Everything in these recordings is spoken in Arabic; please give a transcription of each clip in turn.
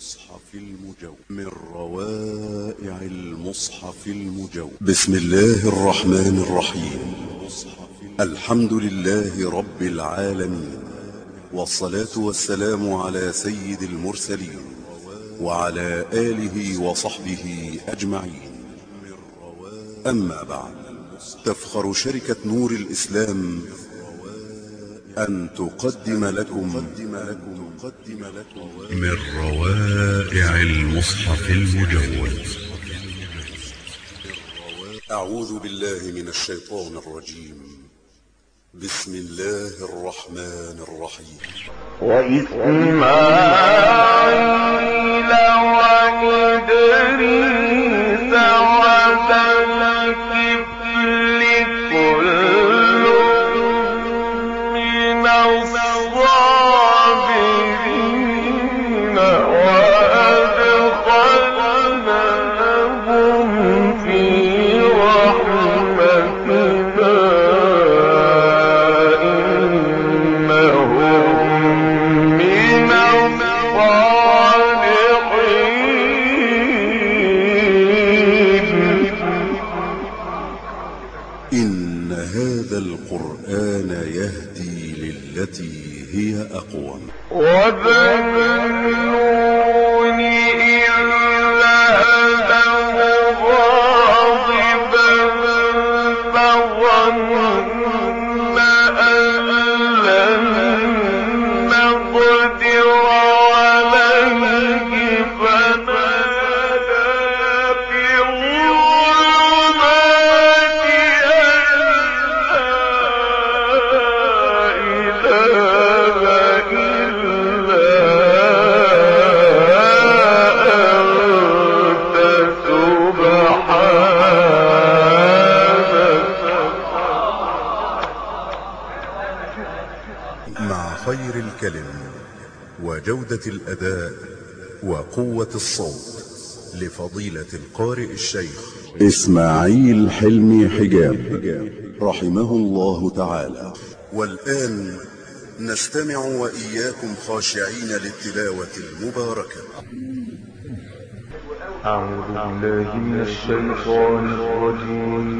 المصحف المجود من روائع المصحف المجود بسم الله الرحمن الرحيم. الحمد لله رب العالمين. والصلاة والسلام على سيد المرسلين وعلى آله وصحبه أجمعين. أما بعد تفخر شركة نور الإسلام أن تقدم لكم من روائع المصحف المجود. أعوذ بالله من الشيطان الرجيم. بسم الله الرحمن الرحيم. وإسماعيل وإدريس هي أقوم. وذنون وجودة الأداء وقوة الصوت لفضيلة القارئ الشيخ. إسماعيل حلمي حجاب رحمه الله تعالى. والآن نستمع وإياكم خاشعين للتلاوة المباركة. أعوذ بالله من الشيطان الرجيم.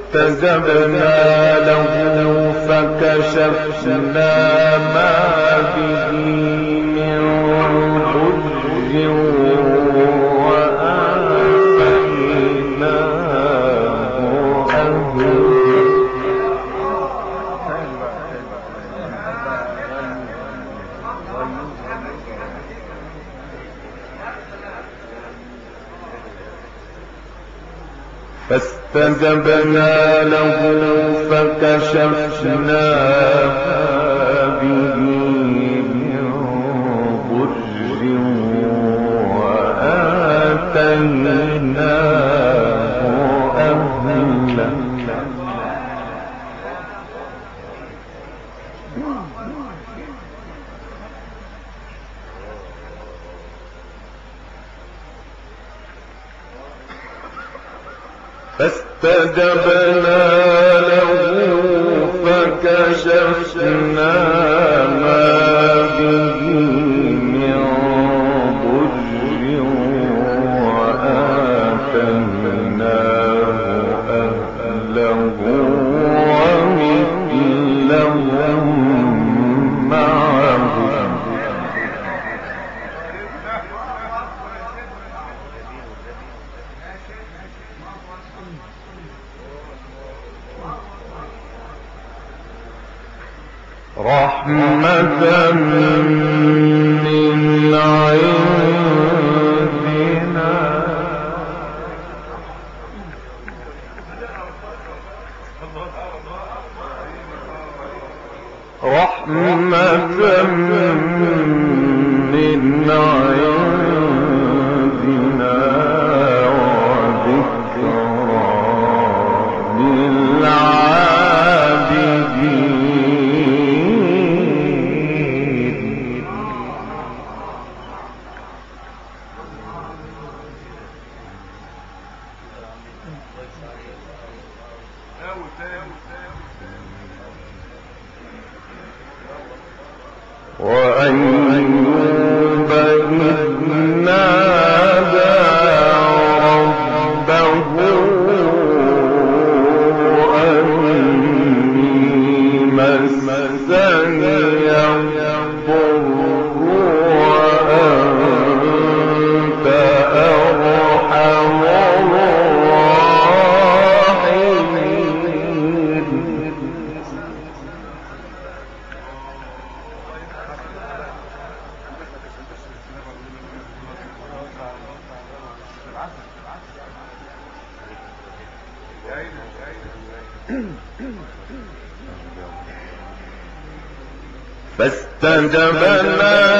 فاستجبنا له فكشفنا ما به من ضر فاستجبنا له فكشفنا به من ضر وآتيناه فاستجبنا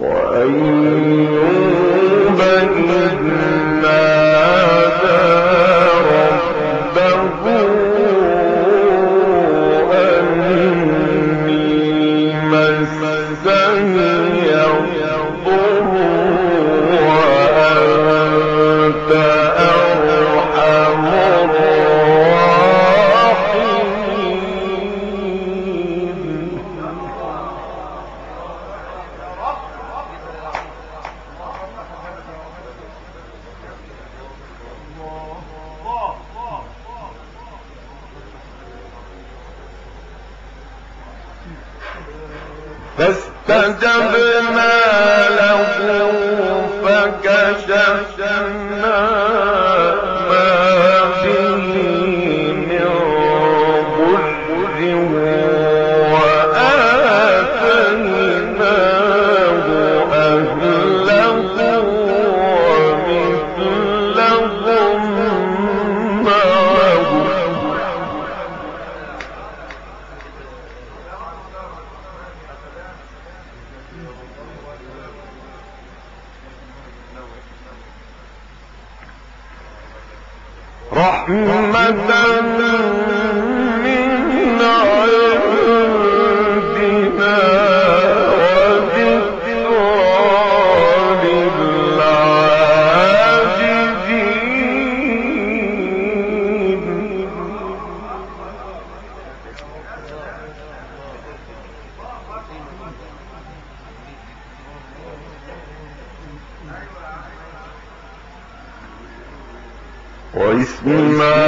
وأيوب وإسماعيل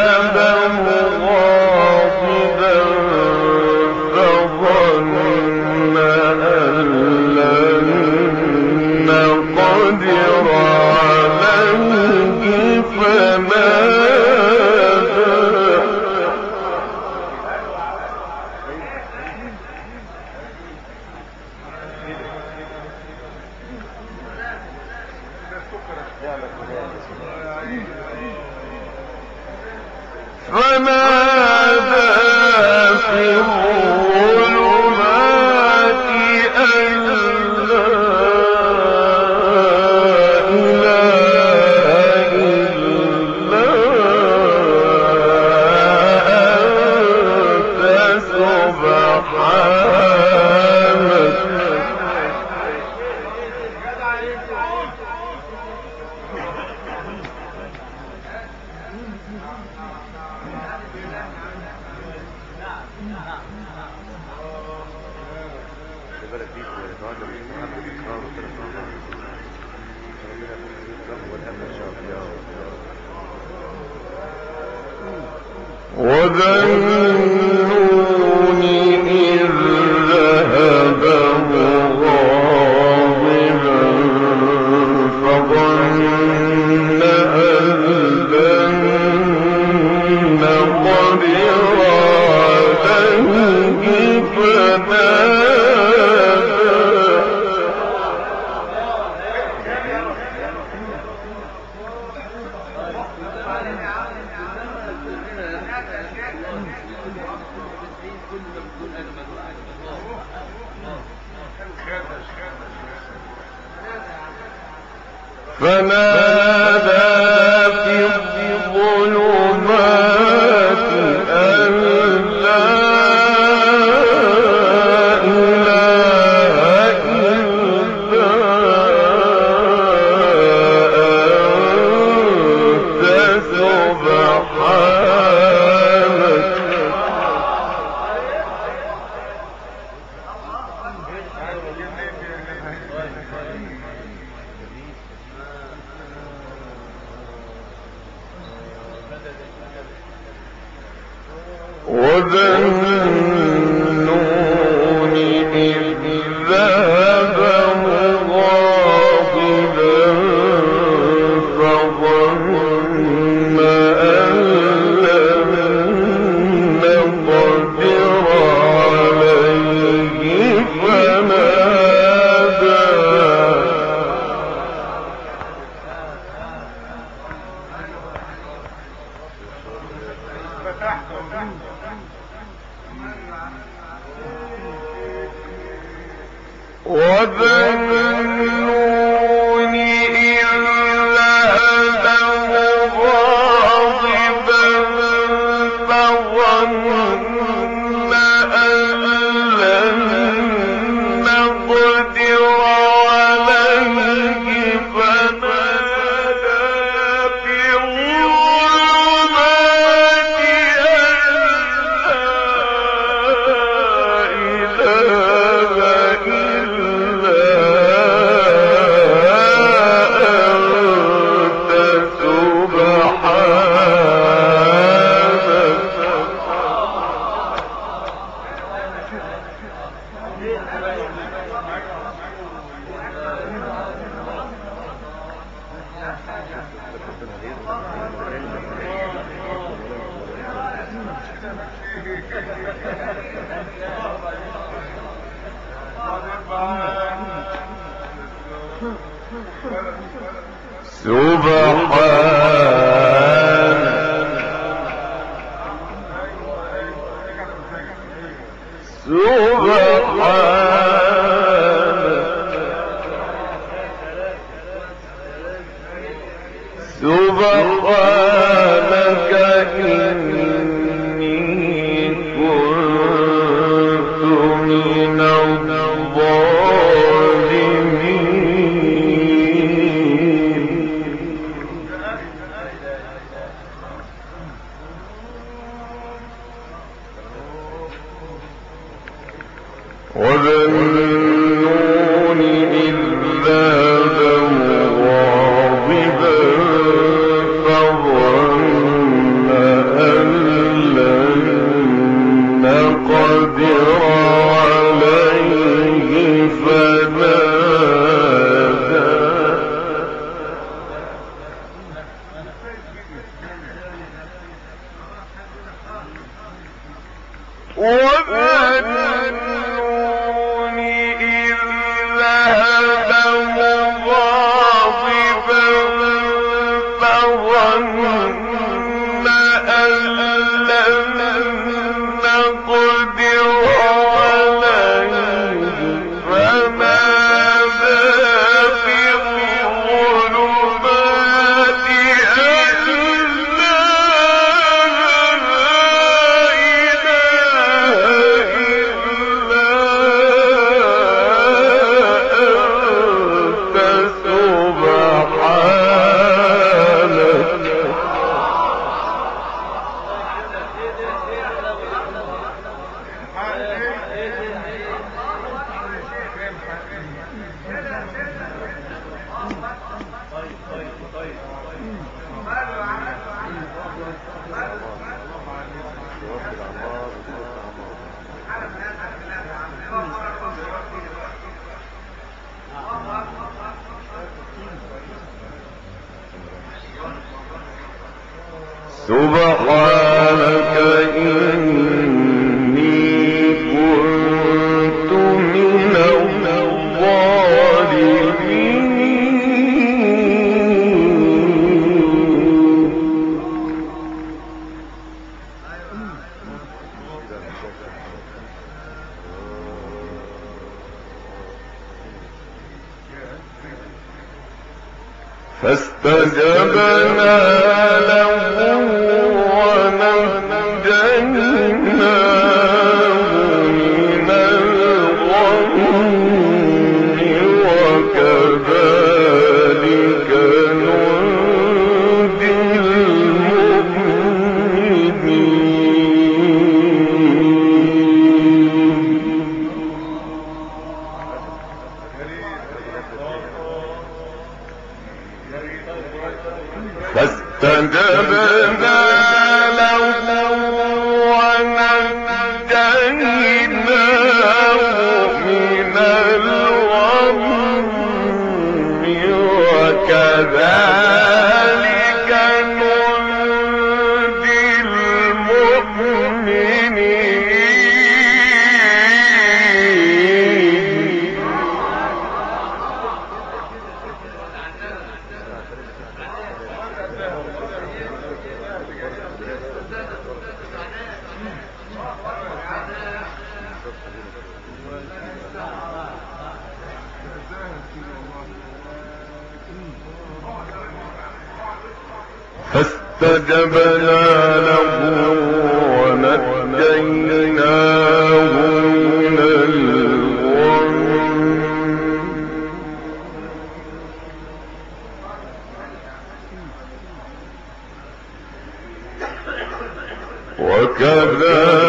وكذلك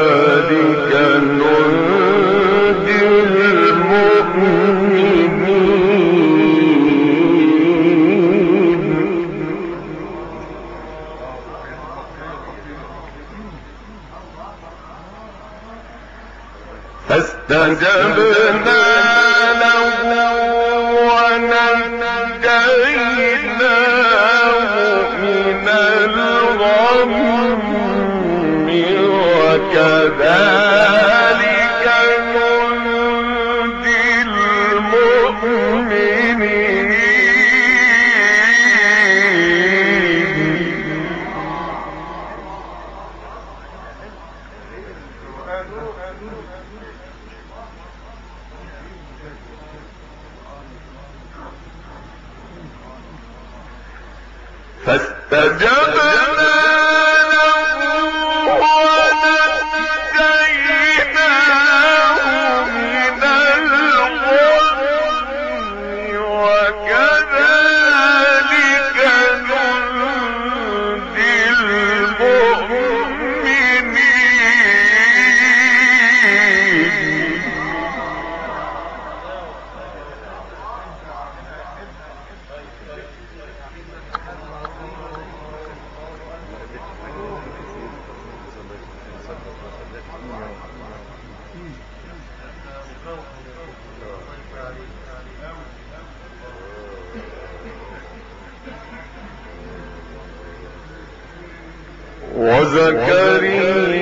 وزكريا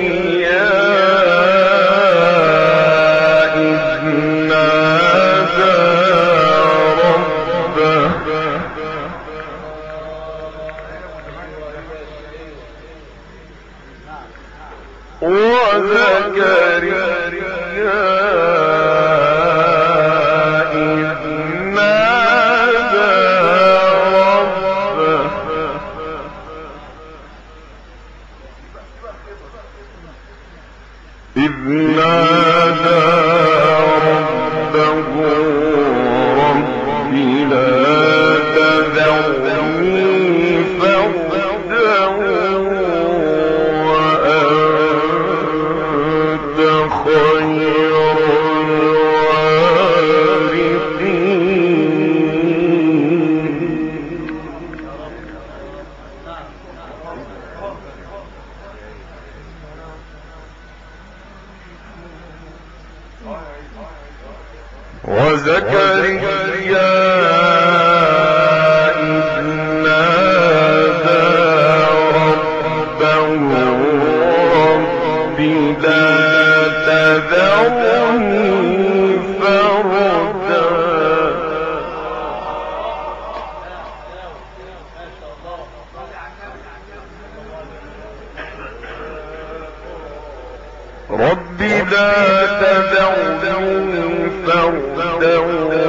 رب لا تذرني فردا.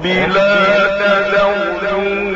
رب لا تذرني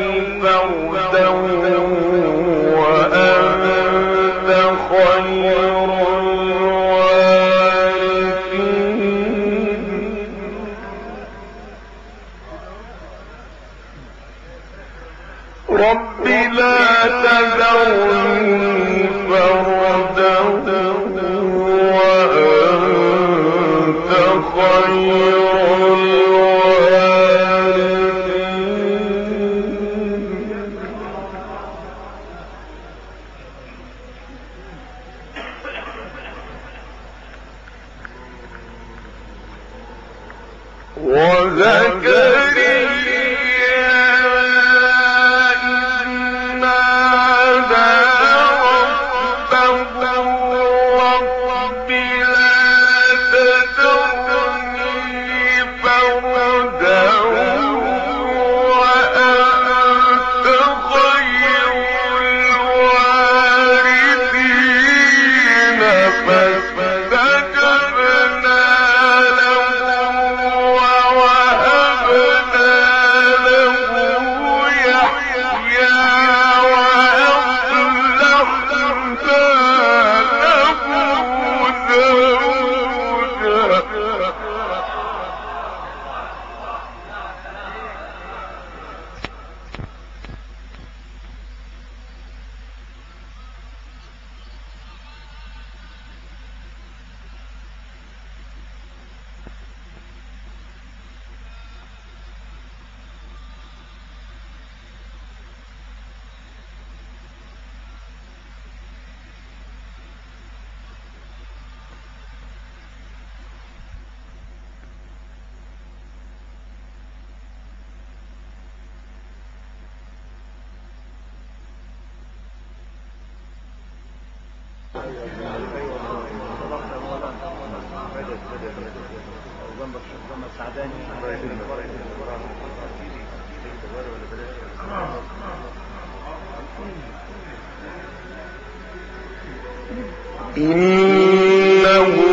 إنهم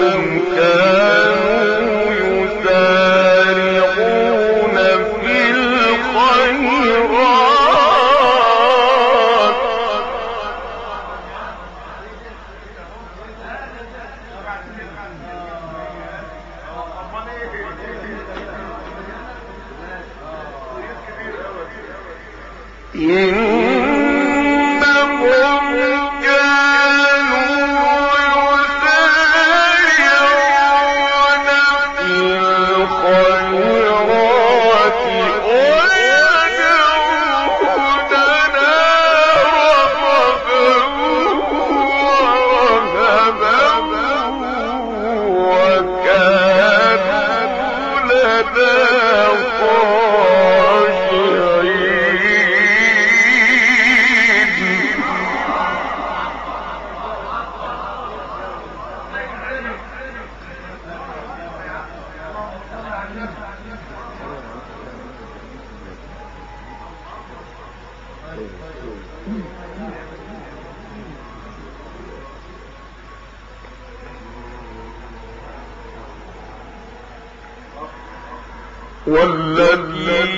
والذي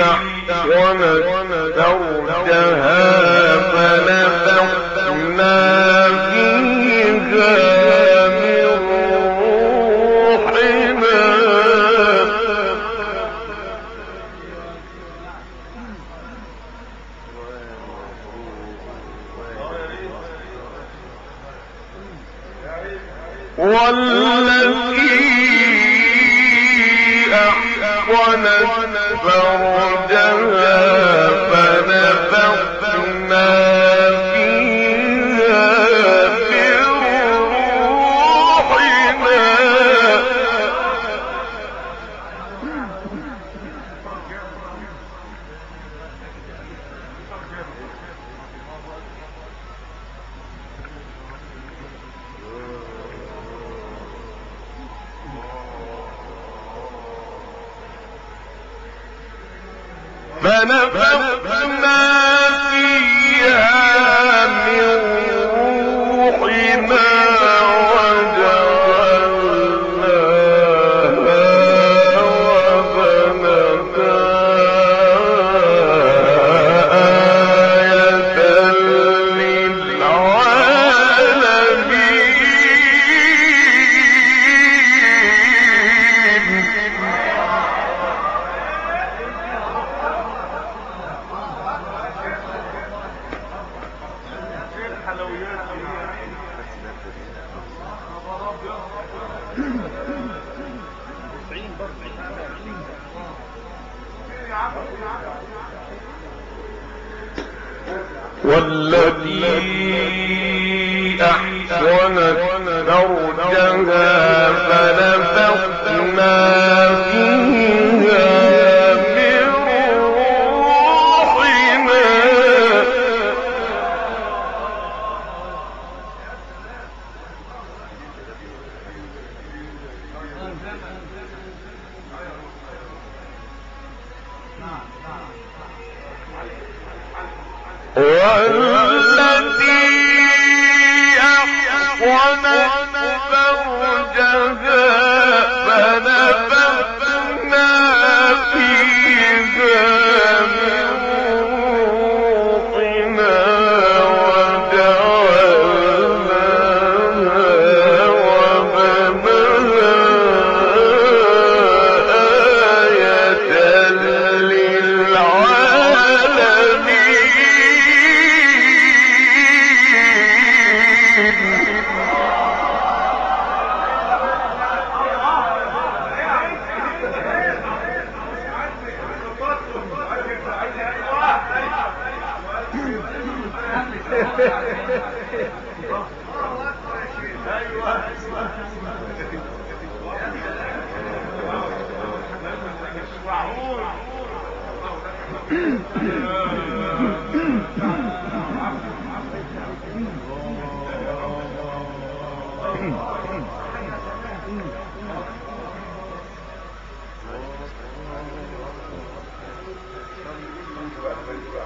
أحسنت فرجها فنفخنا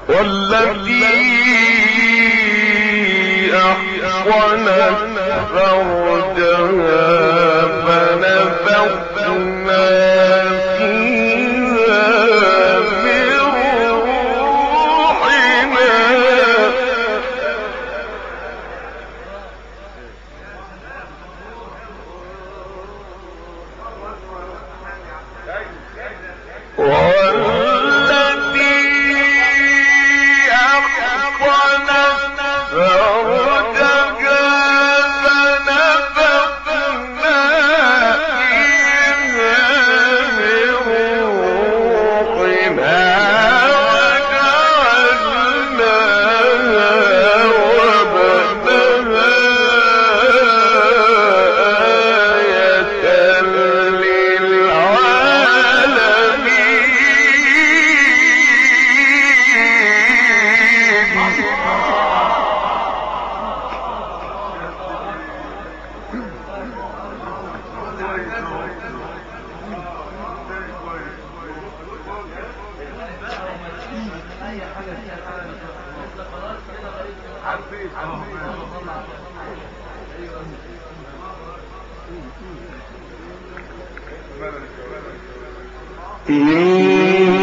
والتي فرجها إن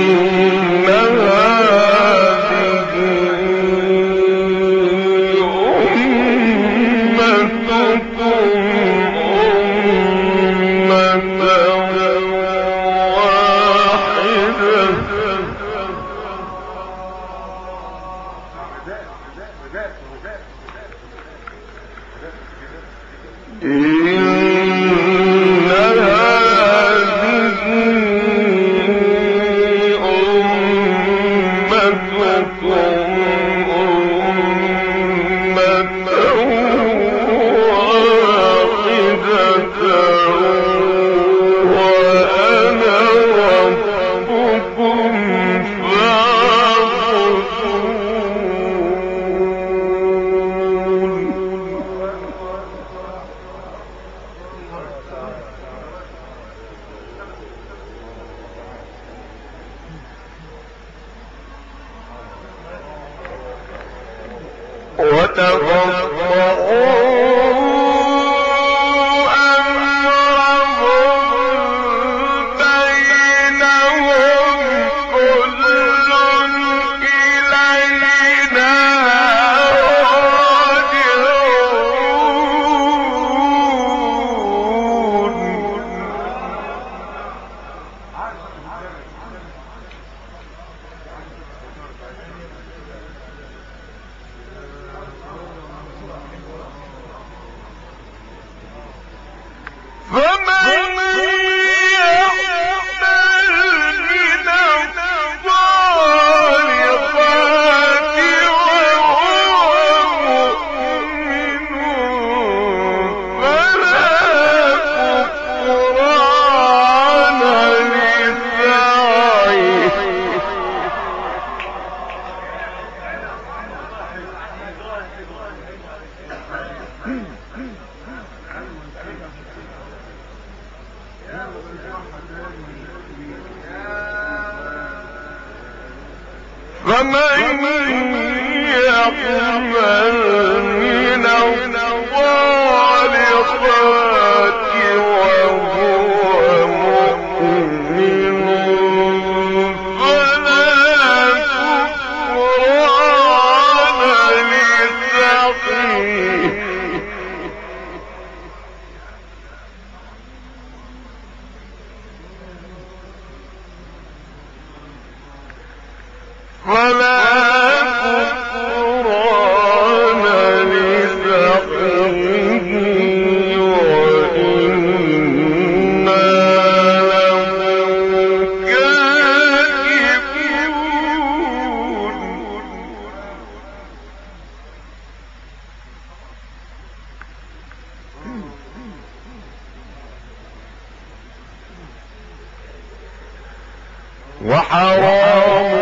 وحرام.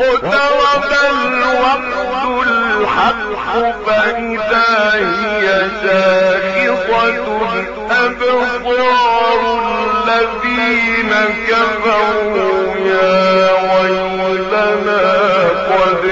اقترب الوقت الحق فإذا هي شاخصة أبصار الذين كفروا يا ويلنا قد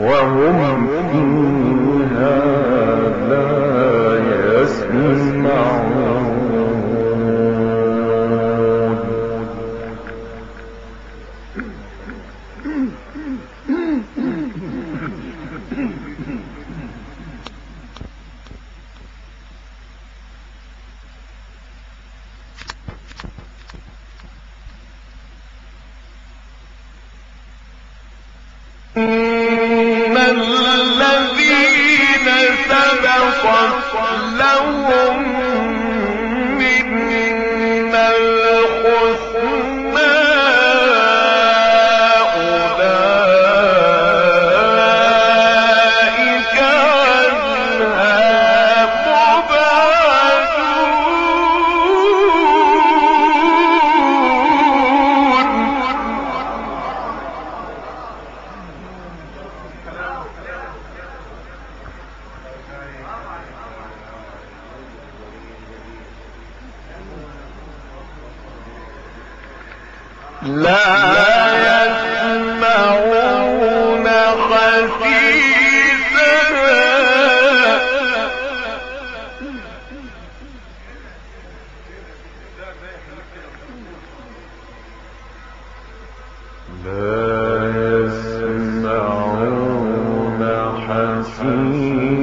وهم فيها لا يسمعون.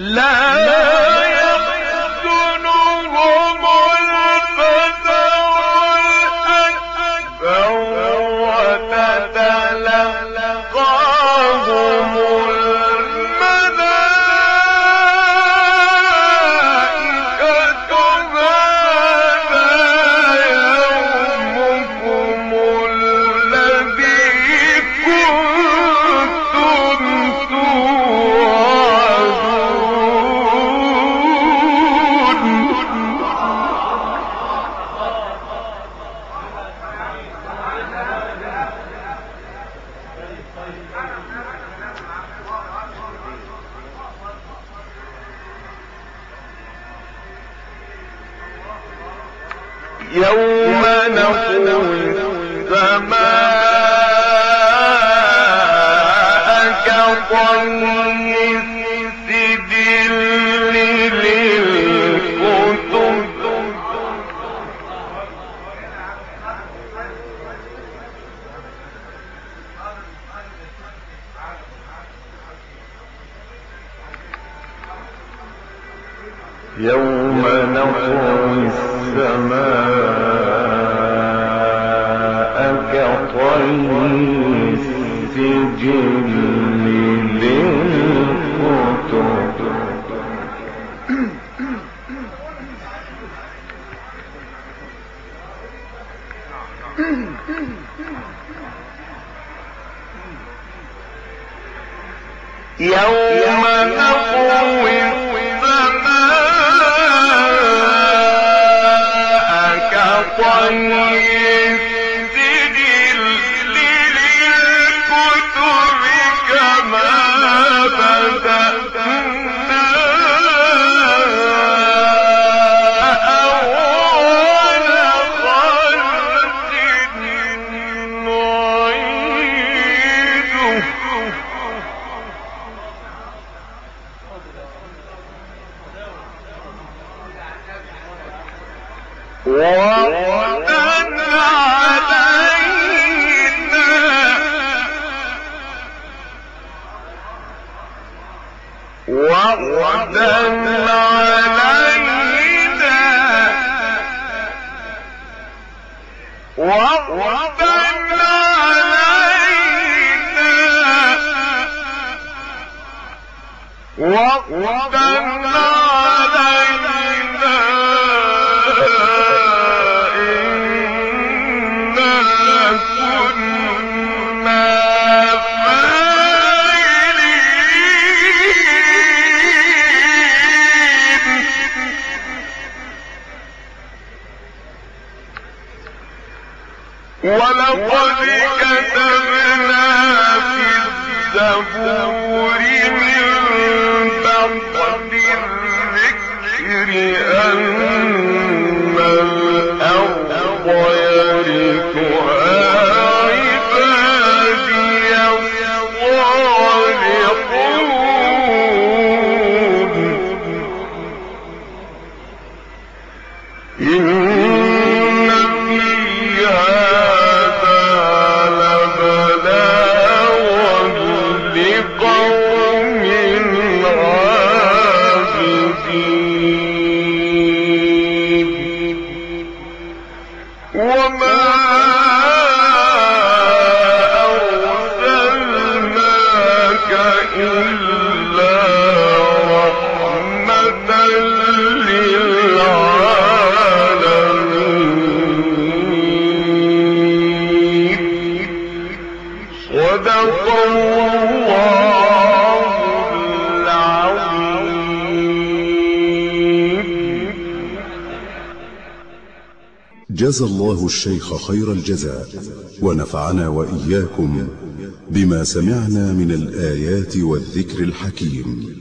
لا يوم نطوي السماء كطي السجل للكتب يوم جزى الله الشيخ خير الجزاء ونفعنا وإياكم بما سمعنا من الآيات والذكر الحكيم.